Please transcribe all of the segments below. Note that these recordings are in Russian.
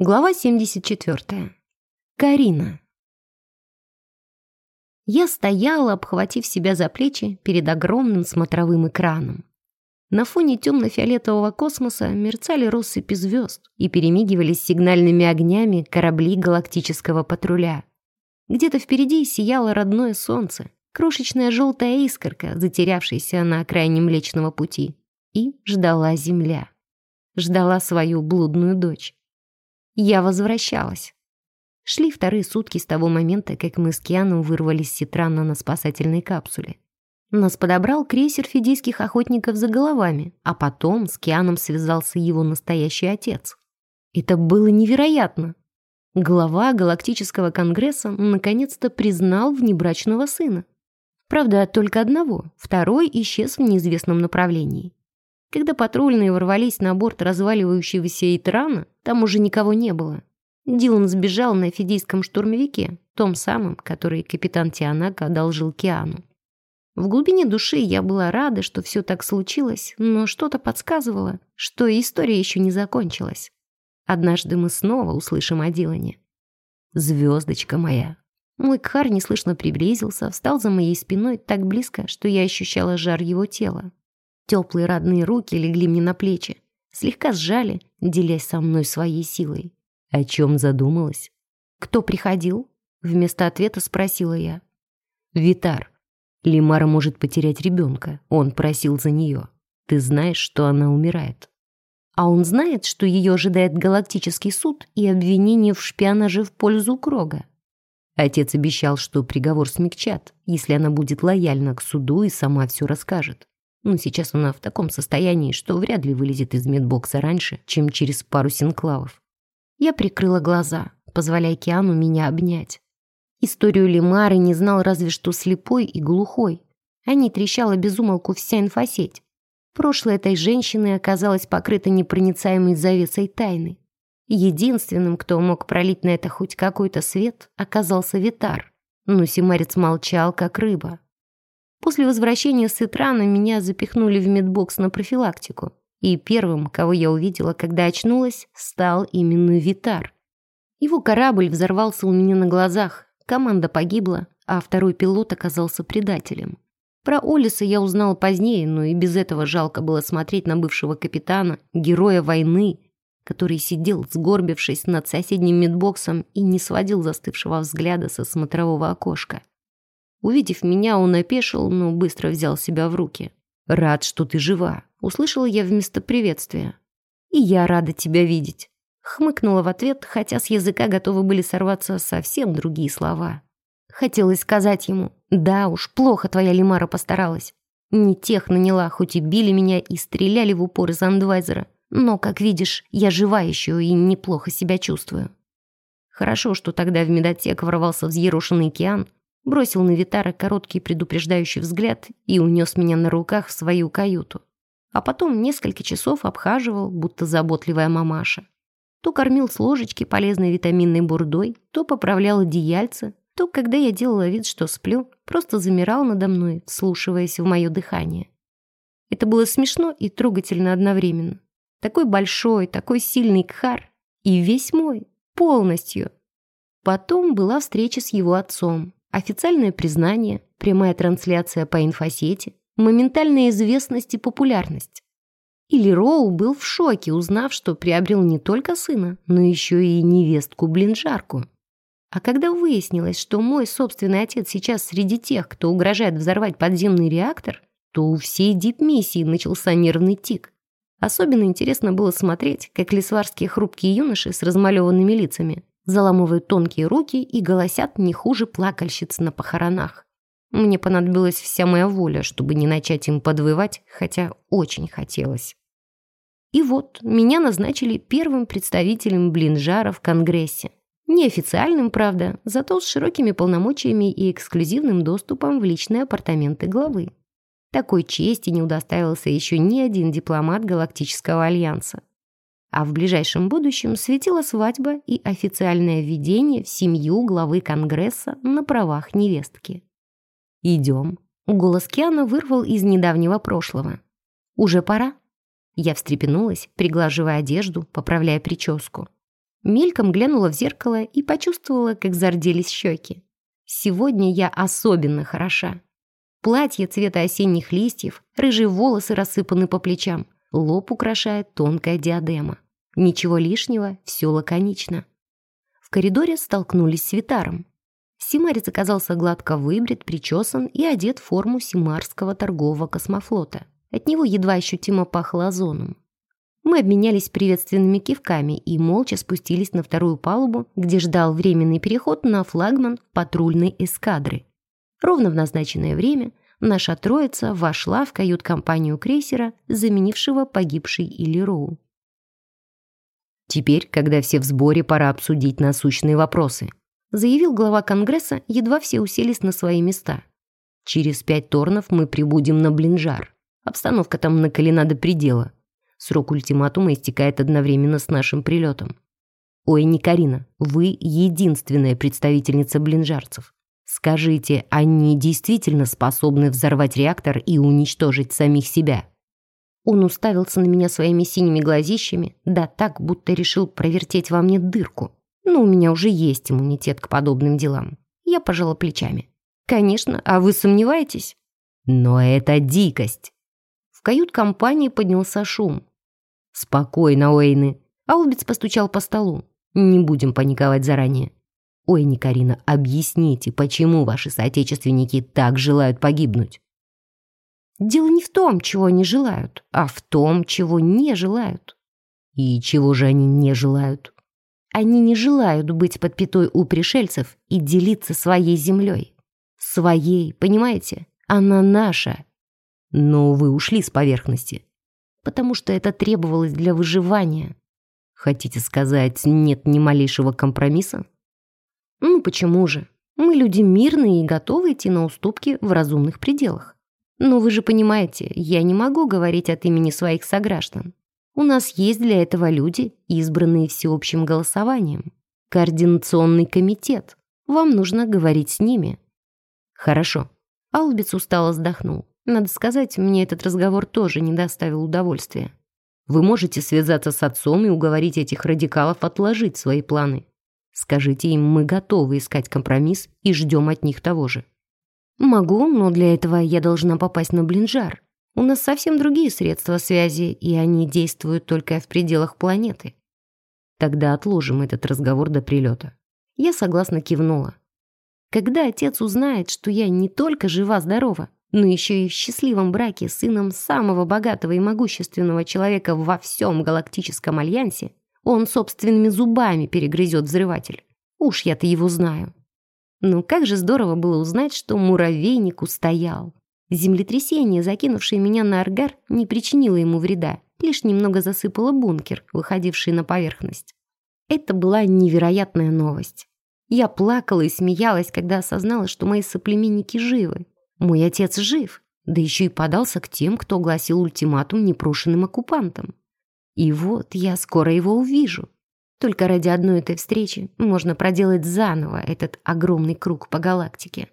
Глава 74. Карина. Я стояла, обхватив себя за плечи перед огромным смотровым экраном. На фоне темно-фиолетового космоса мерцали россыпи звезд и перемигивались сигнальными огнями корабли галактического патруля. Где-то впереди сияло родное солнце, крошечная желтая искорка, затерявшаяся на окраине Млечного Пути. И ждала Земля. Ждала свою блудную дочь. Я возвращалась. Шли вторые сутки с того момента, как мы с Кианом вырвались с Ситрана на спасательной капсуле. Нас подобрал крейсер фидийских охотников за головами, а потом с Кианом связался его настоящий отец. Это было невероятно. Глава Галактического Конгресса наконец-то признал внебрачного сына. Правда, только одного, второй исчез в неизвестном направлении. Когда патрульные ворвались на борт разваливающегося Итрана, там уже никого не было. Дилан сбежал на фидийском штурмовике, том самом, который капитан Тианака одолжил Киану. В глубине души я была рада, что все так случилось, но что-то подсказывало, что история еще не закончилась. Однажды мы снова услышим о Дилане. «Звездочка моя!» Мой кхар неслышно приблизился, встал за моей спиной так близко, что я ощущала жар его тела. Теплые родные руки легли мне на плечи, слегка сжали, делясь со мной своей силой. О чем задумалась? «Кто приходил?» Вместо ответа спросила я. «Витар. Лимара может потерять ребенка. Он просил за нее. Ты знаешь, что она умирает». «А он знает, что ее ожидает галактический суд и обвинение в шпионаже в пользу Крога?» Отец обещал, что приговор смягчат, если она будет лояльна к суду и сама все расскажет. Но сейчас она в таком состоянии, что вряд ли вылезет из медбокса раньше, чем через пару синклавов. Я прикрыла глаза, позволяя Киану меня обнять. Историю Лимары не знал разве что слепой и глухой. А не трещала безумолку вся инфосеть. Прошлое этой женщины оказалось покрыто непроницаемой завесой тайны. Единственным, кто мог пролить на это хоть какой-то свет, оказался Витар. Но Симарец молчал, как рыба. После возвращения с Итрана меня запихнули в медбокс на профилактику. И первым, кого я увидела, когда очнулась, стал именно Витар. Его корабль взорвался у меня на глазах, команда погибла, а второй пилот оказался предателем. Про Олиса я узнала позднее, но и без этого жалко было смотреть на бывшего капитана, героя войны, который сидел, сгорбившись над соседним медбоксом и не сводил застывшего взгляда со смотрового окошка. Увидев меня, он опешил, но быстро взял себя в руки. «Рад, что ты жива», — услышала я вместо приветствия. «И я рада тебя видеть», — хмыкнула в ответ, хотя с языка готовы были сорваться совсем другие слова. Хотелось сказать ему, «Да уж, плохо твоя Лимара постаралась. Не тех наняла, хоть и били меня и стреляли в упор из андвайзера. Но, как видишь, я жива еще и неплохо себя чувствую». Хорошо, что тогда в медотек ворвался взъерошенный океан, бросил на Витара короткий предупреждающий взгляд и унес меня на руках в свою каюту. А потом несколько часов обхаживал, будто заботливая мамаша. То кормил с ложечки полезной витаминной бурдой, то поправлял одеяльце, то, когда я делала вид, что сплю, просто замирал надо мной, вслушиваясь в мое дыхание. Это было смешно и трогательно одновременно. Такой большой, такой сильный кхар. И весь мой. Полностью. Потом была встреча с его отцом. Официальное признание, прямая трансляция по инфосети, моментальная известность и популярность. Или Роу был в шоке, узнав, что приобрел не только сына, но еще и невестку-блинжарку. А когда выяснилось, что мой собственный отец сейчас среди тех, кто угрожает взорвать подземный реактор, то у всей дипмиссии начался нервный тик. Особенно интересно было смотреть, как лесварские хрупкие юноши с размалеванными лицами заламывают тонкие руки и голосят не хуже плакальщиц на похоронах. Мне понадобилась вся моя воля, чтобы не начать им подвывать, хотя очень хотелось. И вот меня назначили первым представителем блинжара в Конгрессе. Неофициальным, правда, зато с широкими полномочиями и эксклюзивным доступом в личные апартаменты главы. Такой чести не удостаивался еще ни один дипломат Галактического Альянса. А в ближайшем будущем светила свадьба и официальное введение в семью главы Конгресса на правах невестки. «Идем». Голос Киана вырвал из недавнего прошлого. «Уже пора?» Я встрепенулась, приглаживая одежду, поправляя прическу. Мельком глянула в зеркало и почувствовала, как зарделись щеки. Сегодня я особенно хороша. Платье цвета осенних листьев, рыжие волосы рассыпаны по плечам, лоб украшает тонкая диадема. Ничего лишнего, все лаконично. В коридоре столкнулись с Витаром. Симарец оказался гладко выбрит, причесан и одет в форму Симарского торгового космофлота. От него едва ощутимо пахло озоном. Мы обменялись приветственными кивками и молча спустились на вторую палубу, где ждал временный переход на флагман патрульной эскадры. Ровно в назначенное время наша троица вошла в кают-компанию крейсера, заменившего погибший Иллироу. «Теперь, когда все в сборе, пора обсудить насущные вопросы», заявил глава Конгресса, едва все уселись на свои места. «Через пять торнов мы прибудем на Блинжар. Обстановка там накалена до предела. Срок ультиматума истекает одновременно с нашим прилетом. Ой, не Карина, вы единственная представительница блинжарцев. Скажите, они действительно способны взорвать реактор и уничтожить самих себя? Он уставился на меня своими синими глазищами, да так, будто решил провертеть во мне дырку. Но у меня уже есть иммунитет к подобным делам. Я пожала плечами. Конечно, а вы сомневаетесь? Но это дикость. В кают-компании поднялся шум. «Спокойно, Уэйны!» Аубиц постучал по столу. «Не будем паниковать заранее. Ой, Карина, объясните, почему ваши соотечественники так желают погибнуть?» «Дело не в том, чего они желают, а в том, чего не желают». «И чего же они не желают?» «Они не желают быть под пятой у пришельцев и делиться своей землей. Своей, понимаете? Она наша». «Но вы ушли с поверхности потому что это требовалось для выживания. Хотите сказать, нет ни малейшего компромисса? Ну почему же? Мы люди мирные и готовы идти на уступки в разумных пределах. Но вы же понимаете, я не могу говорить от имени своих сограждан. У нас есть для этого люди, избранные всеобщим голосованием. Координационный комитет. Вам нужно говорить с ними. Хорошо. Албиц устало вздохнул. Надо сказать, мне этот разговор тоже не доставил удовольствия. Вы можете связаться с отцом и уговорить этих радикалов отложить свои планы. Скажите им, мы готовы искать компромисс и ждем от них того же. Могу, но для этого я должна попасть на блинжар. У нас совсем другие средства связи, и они действуют только в пределах планеты. Тогда отложим этот разговор до прилета. Я согласно кивнула. Когда отец узнает, что я не только жива-здорова, но еще и в счастливом браке с сыном самого богатого и могущественного человека во всем галактическом альянсе, он собственными зубами перегрызет взрыватель. Уж я-то его знаю. Но как же здорово было узнать, что муравейник устоял. Землетрясение, закинувшее меня на аргар, не причинило ему вреда, лишь немного засыпало бункер, выходивший на поверхность. Это была невероятная новость. Я плакала и смеялась, когда осознала, что мои соплеменники живы, мой отец жив, да еще и подался к тем, кто огласил ультиматум непрошенным оккупантам. И вот я скоро его увижу. Только ради одной этой встречи можно проделать заново этот огромный круг по галактике.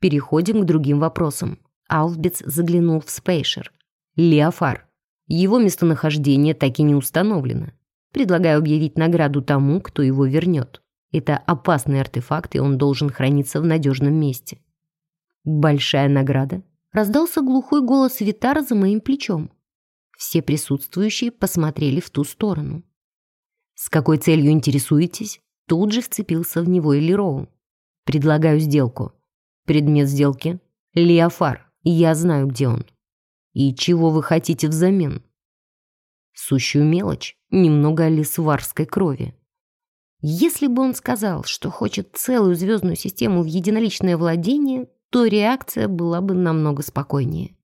Переходим к другим вопросам. Алфбец заглянул в спейшер. Леофар. Его местонахождение так и не установлено. Предлагаю объявить награду тому, кто его вернет. Это опасный артефакт, и он должен храниться в надежном месте. «Большая награда?» Раздался глухой голос Витара за моим плечом. Все присутствующие посмотрели в ту сторону. «С какой целью интересуетесь?» Тут же вцепился в него Элироу. «Предлагаю сделку. Предмет сделки — Леофар. Я знаю, где он. И чего вы хотите взамен?» Сущую мелочь, немного лисварской крови. Если бы он сказал, что хочет целую звездную систему в единоличное владение, то реакция была бы намного спокойнее.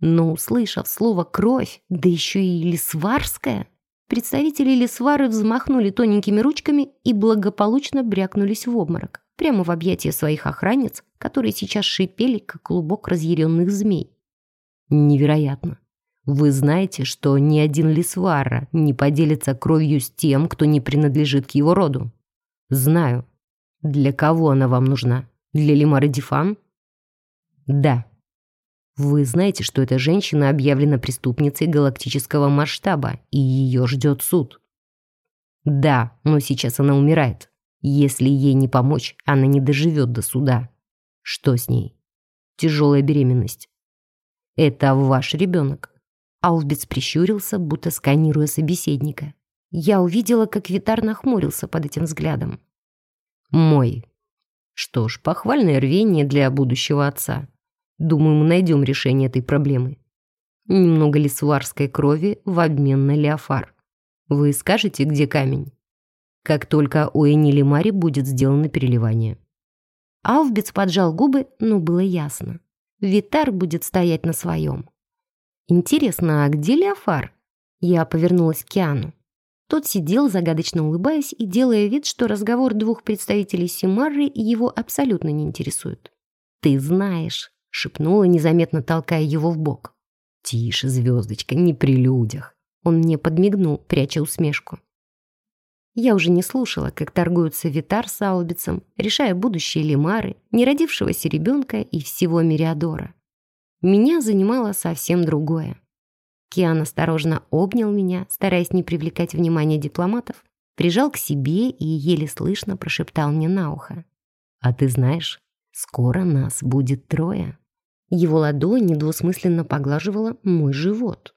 Но услышав слово «кровь», да еще и «лисварская», представители лисвары взмахнули тоненькими ручками и благополучно брякнулись в обморок, прямо в объятия своих охранниц, которые сейчас шипели, как клубок разъяренных змей. Невероятно. Вы знаете, что ни один лисвара не поделится кровью с тем, кто не принадлежит к его роду? Знаю. Для кого она вам нужна? Для Лимары Дифан? Да. Вы знаете, что эта женщина объявлена преступницей галактического масштаба, и ее ждет суд. Да, но сейчас она умирает. Если ей не помочь, она не доживет до суда. Что с ней? Тяжелая беременность. Это ваш ребенок. Алвбец прищурился, будто сканируя собеседника. Я увидела, как Витар нахмурился под этим взглядом. Мой. Что ж, похвальное рвение для будущего отца. Думаю, мы найдем решение этой проблемы. Немного лисварской крови в обмен на леофар. Вы скажете, где камень? Как только у Энили Мари будет сделано переливание. Алвбец поджал губы, но было ясно. Витар будет стоять на своем. Интересно, а где Леофар? Я повернулась к Киану. Тот сидел, загадочно улыбаясь и делая вид, что разговор двух представителей Симарры его абсолютно не интересует. «Ты знаешь», — шепнула, незаметно толкая его в бок. «Тише, звездочка, не при людях». Он мне подмигнул, пряча усмешку. Я уже не слушала, как торгуются Витар с Аубицем, решая будущее Лимары, неродившегося ребенка и всего Мириадора. Меня занимало совсем другое. Киан осторожно обнял меня, стараясь не привлекать внимания дипломатов, прижал к себе и еле слышно прошептал мне на ухо. «А ты знаешь, скоро нас будет трое». Его ладонь недвусмысленно поглаживала мой живот.